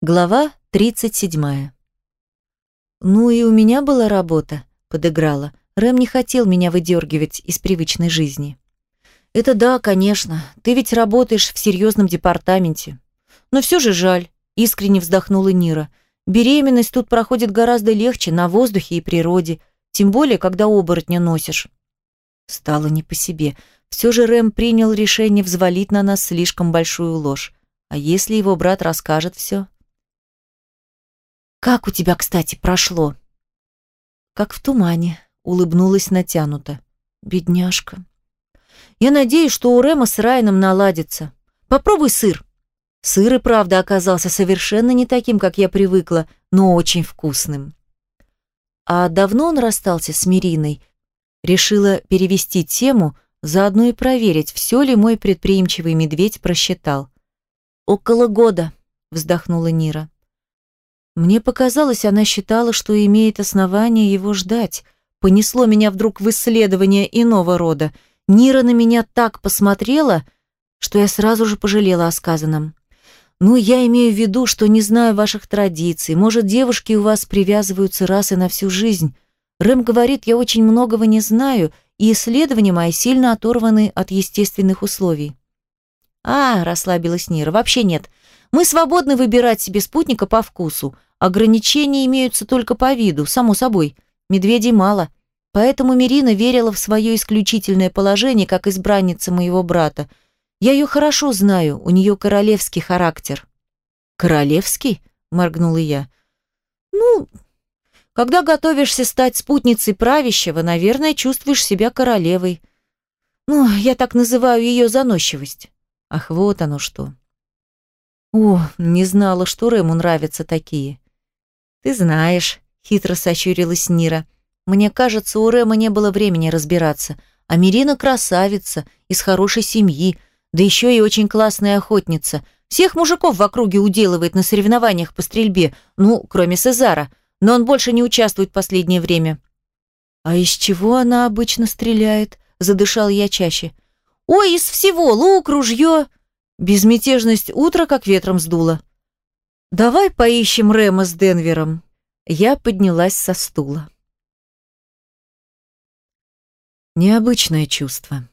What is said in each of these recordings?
Глава 37. «Ну и у меня была работа», — подыграла. Рэм не хотел меня выдергивать из привычной жизни. «Это да, конечно. Ты ведь работаешь в серьезном департаменте. Но все же жаль», — искренне вздохнула Нира. «Беременность тут проходит гораздо легче, на воздухе и природе, тем более, когда оборотня носишь». Стало не по себе. Все же Рэм принял решение взвалить на нас слишком большую ложь. А если его брат расскажет все? «Как у тебя, кстати, прошло?» «Как в тумане», — улыбнулась натянуто. «Бедняжка». «Я надеюсь, что у Рема с Райаном наладится. Попробуй сыр». Сыр и правда оказался совершенно не таким, как я привыкла, но очень вкусным. А давно он расстался с Мириной? Решила перевести тему, заодно и проверить, все ли мой предприимчивый медведь просчитал. «Около года», — вздохнула Нира. Мне показалось, она считала, что имеет основание его ждать. Понесло меня вдруг в исследование иного рода. Нира на меня так посмотрела, что я сразу же пожалела о сказанном. Ну, я имею в виду, что не знаю ваших традиций. Может, девушки у вас привязываются раз и на всю жизнь. Рэм говорит, я очень многого не знаю, и исследования мои сильно оторваны от естественных условий. А, расслабилась Нира, вообще нет. Мы свободны выбирать себе спутника по вкусу. Ограничения имеются только по виду, само собой. Медведей мало. Поэтому Мирина верила в свое исключительное положение как избранница моего брата. Я ее хорошо знаю, у нее королевский характер. «Королевский?» – моргнула я. «Ну, когда готовишься стать спутницей правящего, наверное, чувствуешь себя королевой. Ну, я так называю ее заносчивость. Ах, вот оно что. О, не знала, что Рэму нравятся такие. Ты знаешь, хитро сощурилась Нира. Мне кажется, у Рэма не было времени разбираться. А Мирина красавица, из хорошей семьи, да еще и очень классная охотница. Всех мужиков в округе уделывает на соревнованиях по стрельбе, ну, кроме Сезара, но он больше не участвует в последнее время. А из чего она обычно стреляет? Задышал я чаще. Ой, из всего, лук, ружье. Безмятежность утра как ветром сдуло. «Давай поищем Рэма с Денвером». Я поднялась со стула. Необычное чувство.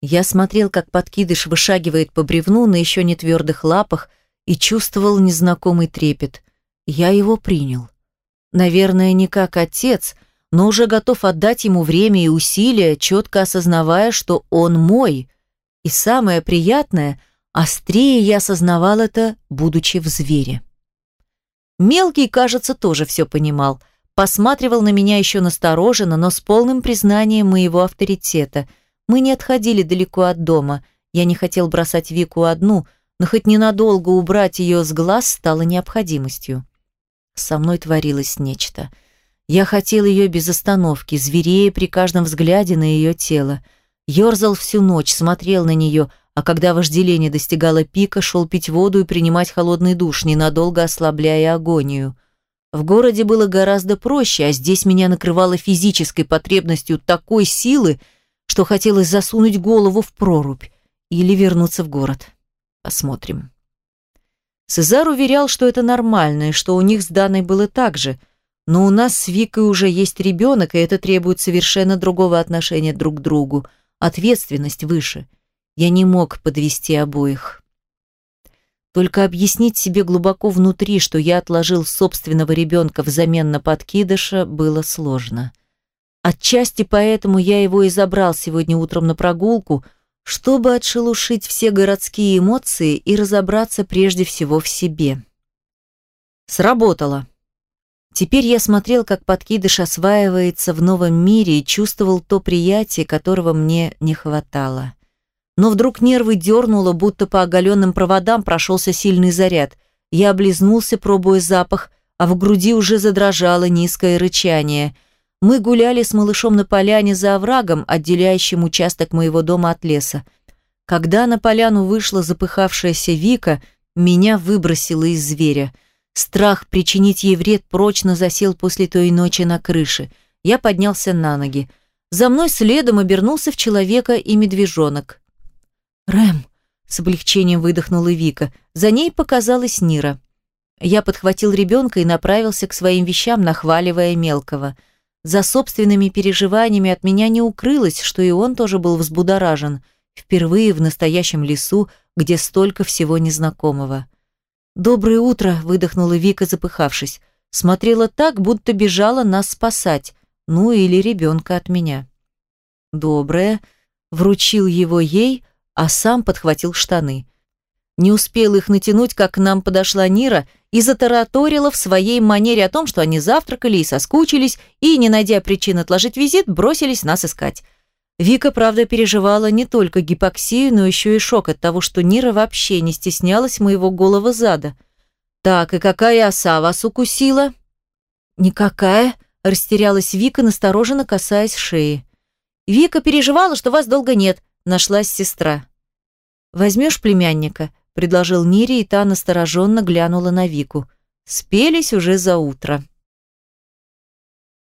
Я смотрел, как подкидыш вышагивает по бревну на еще не твердых лапах и чувствовал незнакомый трепет. Я его принял. Наверное, не как отец, но уже готов отдать ему время и усилия, четко осознавая, что он мой. И самое приятное — Острее я осознавал это, будучи в звере. Мелкий, кажется, тоже все понимал. Посматривал на меня еще настороженно, но с полным признанием моего авторитета. Мы не отходили далеко от дома. Я не хотел бросать Вику одну, но хоть ненадолго убрать ее с глаз стало необходимостью. Со мной творилось нечто. Я хотел ее без остановки, зверея при каждом взгляде на ее тело. Ёрзал всю ночь, смотрел на нее — а когда вожделение достигало пика, шел пить воду и принимать холодный душ, ненадолго ослабляя агонию. В городе было гораздо проще, а здесь меня накрывало физической потребностью такой силы, что хотелось засунуть голову в прорубь или вернуться в город. Посмотрим. Сезар уверял, что это нормально, и что у них с Даной было так же, но у нас с Викой уже есть ребенок, и это требует совершенно другого отношения друг к другу, ответственность выше – я не мог подвести обоих. Только объяснить себе глубоко внутри, что я отложил собственного ребенка взамен на подкидыша, было сложно. Отчасти поэтому я его и забрал сегодня утром на прогулку, чтобы отшелушить все городские эмоции и разобраться прежде всего в себе. Сработало. Теперь я смотрел, как подкидыш осваивается в новом мире и чувствовал то приятие, которого мне не хватало но вдруг нервы дернуло, будто по оголенным проводам прошелся сильный заряд. Я облизнулся, пробуя запах, а в груди уже задрожало низкое рычание. Мы гуляли с малышом на поляне за оврагом, отделяющим участок моего дома от леса. Когда на поляну вышла запыхавшаяся Вика, меня выбросило из зверя. Страх причинить ей вред прочно засел после той ночи на крыше. Я поднялся на ноги. За мной следом обернулся в человека и медвежонок. «Рэм!» — с облегчением выдохнула Вика. За ней показалась Нира. Я подхватил ребенка и направился к своим вещам, нахваливая мелкого. За собственными переживаниями от меня не укрылось, что и он тоже был взбудоражен. Впервые в настоящем лесу, где столько всего незнакомого. «Доброе утро», — выдохнула Вика, запыхавшись. Смотрела так, будто бежала нас спасать. Ну или ребенка от меня. «Доброе», — вручил его ей, а сам подхватил штаны. Не успел их натянуть, как к нам подошла Нира и затараторила в своей манере о том, что они завтракали и соскучились, и, не найдя причин отложить визит, бросились нас искать. Вика, правда, переживала не только гипоксию, но еще и шок от того, что Нира вообще не стеснялась моего голого зада. «Так, и какая оса вас укусила?» «Никакая», – растерялась Вика, настороженно касаясь шеи. «Вика переживала, что вас долго нет», – нашлась сестра. «Возьмешь племянника?» – предложил Нире, и та настороженно глянула на Вику. Спелись уже за утро.